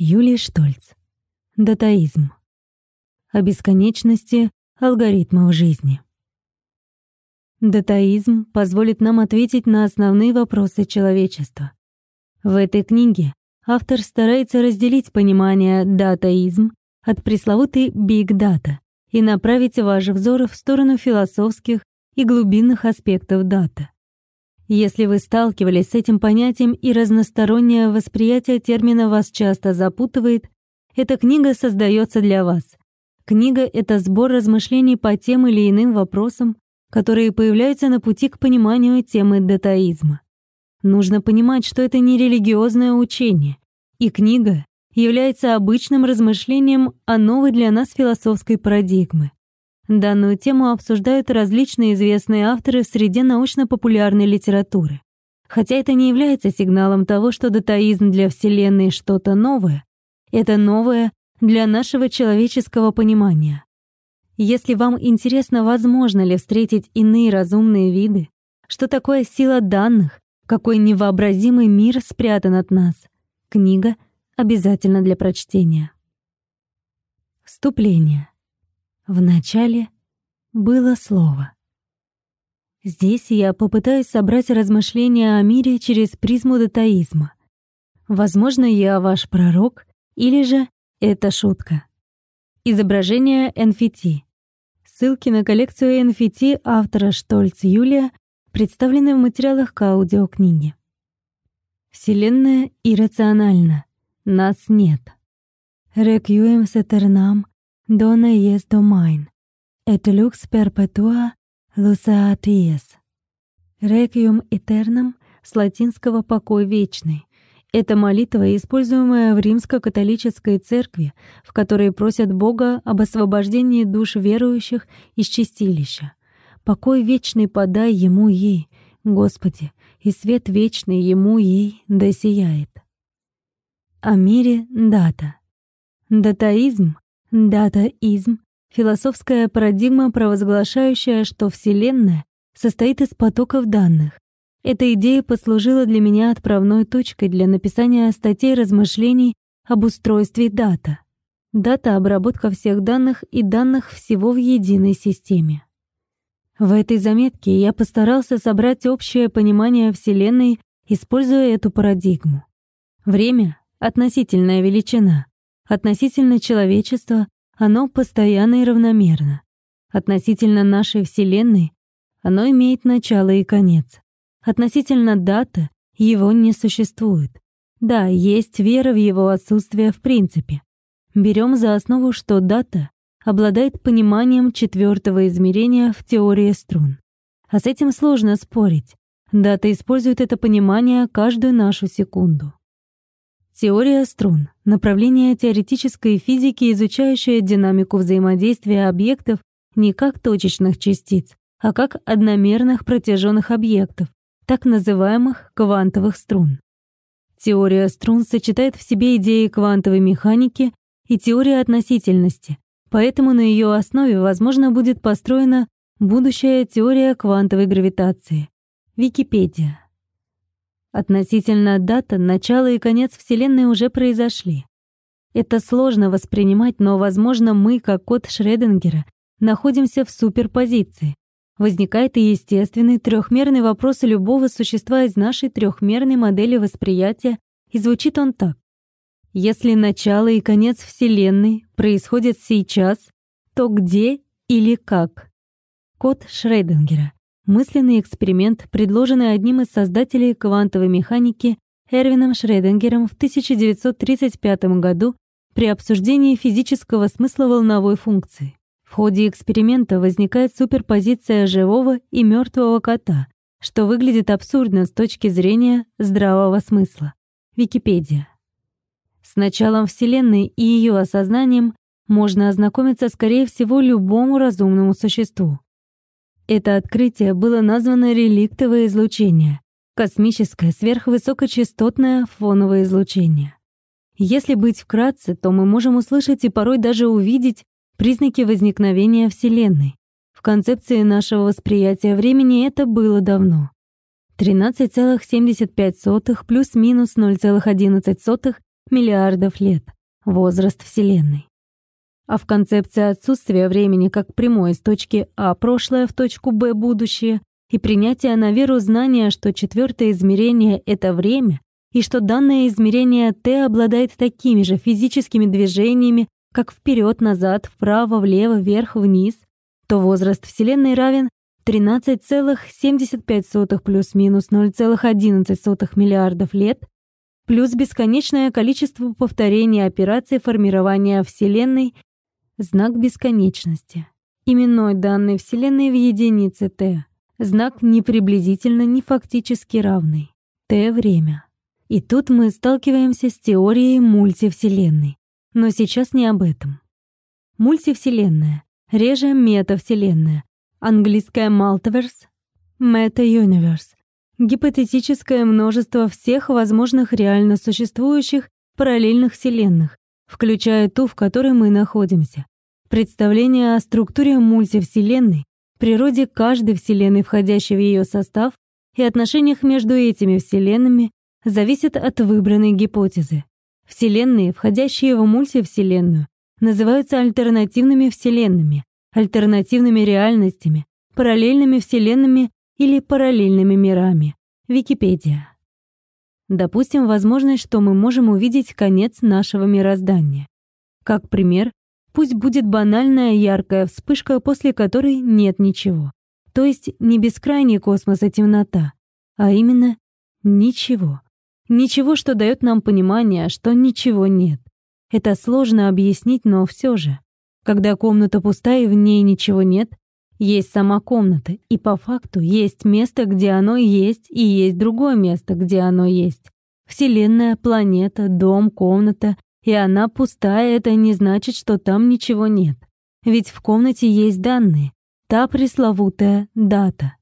Юлия Штольц. Датаизм. О бесконечности алгоритмов жизни. Датаизм позволит нам ответить на основные вопросы человечества. В этой книге автор старается разделить понимание датаизм от пресловутой биг дата и направить ваш взор в сторону философских и глубинных аспектов дата. Если вы сталкивались с этим понятием и разностороннее восприятие термина вас часто запутывает, эта книга создается для вас. Книга — это сбор размышлений по тем или иным вопросам, которые появляются на пути к пониманию темы датаизма. Нужно понимать, что это не религиозное учение, и книга является обычным размышлением о новой для нас философской парадигмы. Данную тему обсуждают различные известные авторы в среде научно-популярной литературы. Хотя это не является сигналом того, что датаизм для Вселенной что-то новое, это новое для нашего человеческого понимания. Если вам интересно, возможно ли встретить иные разумные виды, что такое сила данных, какой невообразимый мир спрятан от нас, книга обязательно для прочтения. Вступление. В начале было слово. Здесь я попытаюсь собрать размышления о мире через призму датаизма. Возможно, я ваш пророк, или же это шутка. Изображение NFT. Ссылки на коллекцию NFT автора Штольц Юлия представлены в материалах к аудиокниге. Вселенная иррациональна. Нас нет. Requiem Сатernам Dona es domain, et lux perpetua luceaties. Requiem aeternam с латинского «покой вечный». Это молитва, используемая в римско-католической церкви, в которой просят Бога об освобождении душ верующих из чистилища. «Покой вечный подай ему ей, Господи, и свет вечный ему ей да сияет». О мире дата. Датаизм Датаизм — философская парадигма, провозглашающая, что Вселенная состоит из потоков данных. Эта идея послужила для меня отправной точкой для написания статей размышлений об устройстве дата. Дата — обработка всех данных и данных всего в единой системе. В этой заметке я постарался собрать общее понимание Вселенной, используя эту парадигму. Время — относительная величина, Относительно человечества оно постоянно и равномерно. Относительно нашей Вселенной оно имеет начало и конец. Относительно дата его не существует. Да, есть вера в его отсутствие в принципе. Берем за основу, что дата обладает пониманием четвертого измерения в теории струн. А с этим сложно спорить. Дата использует это понимание каждую нашу секунду. Теория струн — направление теоретической физики, изучающее динамику взаимодействия объектов не как точечных частиц, а как одномерных протяженных объектов, так называемых квантовых струн. Теория струн сочетает в себе идеи квантовой механики и теории относительности, поэтому на ее основе, возможно, будет построена будущая теория квантовой гравитации. Википедия. Относительно дата, начало и конец Вселенной уже произошли. Это сложно воспринимать, но, возможно, мы, как код Шрёдингера, находимся в суперпозиции. Возникает и естественный трехмерный вопрос любого существа из нашей трехмерной модели восприятия, и звучит он так. Если начало и конец Вселенной происходят сейчас, то где или как? Код Шрёдингера. Мысленный эксперимент, предложенный одним из создателей квантовой механики Эрвином Шрёдингером в 1935 году при обсуждении физического смысла волновой функции. В ходе эксперимента возникает суперпозиция живого и мертвого кота, что выглядит абсурдно с точки зрения здравого смысла. Википедия. С началом Вселенной и ее осознанием можно ознакомиться, скорее всего, любому разумному существу. Это открытие было названо реликтовое излучение, космическое сверхвысокочастотное фоновое излучение. Если быть вкратце, то мы можем услышать и порой даже увидеть признаки возникновения Вселенной. В концепции нашего восприятия времени это было давно. 13,75 плюс-минус 0,11 миллиардов лет, возраст Вселенной. А в концепции отсутствия времени как прямой из точки А прошлое в точку Б будущее и принятия на веру знания, что четвертое измерение — это время, и что данное измерение Т обладает такими же физическими движениями, как вперед, назад, вправо, влево, вверх, вниз, то возраст Вселенной равен 13,75 плюс-минус 0,11 миллиардов лет, плюс бесконечное количество повторений операций формирования Вселенной, знак бесконечности. Именной данной Вселенной в единице Т. Знак ни приблизительно, ни фактически равный. Т — время. И тут мы сталкиваемся с теорией мультивселенной. Но сейчас не об этом. Мультивселенная, реже метавселенная, английское multiverse, meta-universe, гипотетическое множество всех возможных реально существующих параллельных вселенных, включая ту, в которой мы находимся. Представление о структуре мультивселенной, природе каждой вселенной, входящей в ее состав, и отношениях между этими вселенными зависит от выбранной гипотезы. Вселенные, входящие в мультивселенную, называются альтернативными вселенными, альтернативными реальностями, параллельными вселенными или параллельными мирами. Википедия. Допустим, возможность, что мы можем увидеть конец нашего мироздания. Как пример, пусть будет банальная яркая вспышка, после которой нет ничего. То есть не бескрайний космос и темнота, а именно ничего. Ничего, что дает нам понимание, что ничего нет. Это сложно объяснить, но все же. Когда комната пустая и в ней ничего нет, есть сама комната, и по факту есть место, где оно есть, и есть другое место, где оно есть. Вселенная, планета, дом, комната, и она пустая, это не значит, что там ничего нет. Ведь в комнате есть данные, та пресловутая дата.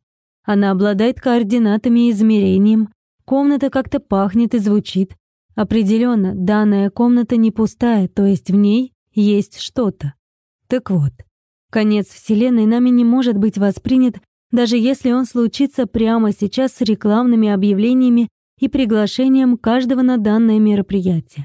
Она обладает координатами и измерением, Комната как-то пахнет и звучит. Определенно, данная комната не пустая, то есть в ней есть что-то. Так вот, конец Вселенной нами не может быть воспринят, даже если он случится прямо сейчас с рекламными объявлениями и приглашением каждого на данное мероприятие.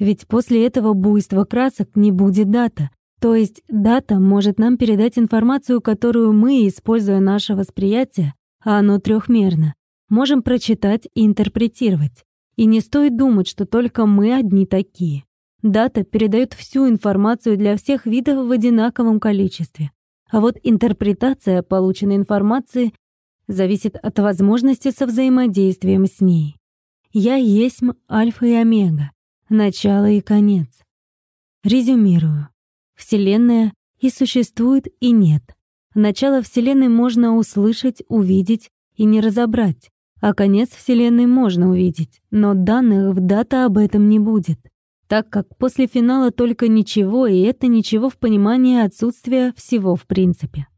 Ведь после этого буйства красок не будет дата, то есть дата может нам передать информацию, которую мы, используя наше восприятие, а оно трехмерно, можем прочитать и интерпретировать. И не стоит думать, что только мы одни такие. Дата передает всю информацию для всех видов в одинаковом количестве. А вот интерпретация полученной информации зависит от возможности со взаимодействием с ней. Я есть альфа и омега, начало и конец. Резюмирую. Вселенная и существует, и нет. Начало Вселенной можно услышать, увидеть и не разобрать. А конец Вселенной можно увидеть, но данных в дата об этом не будет, так как после финала только ничего, и это ничего в понимании отсутствия всего в принципе.